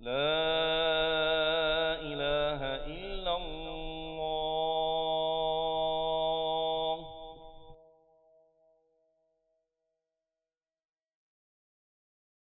لا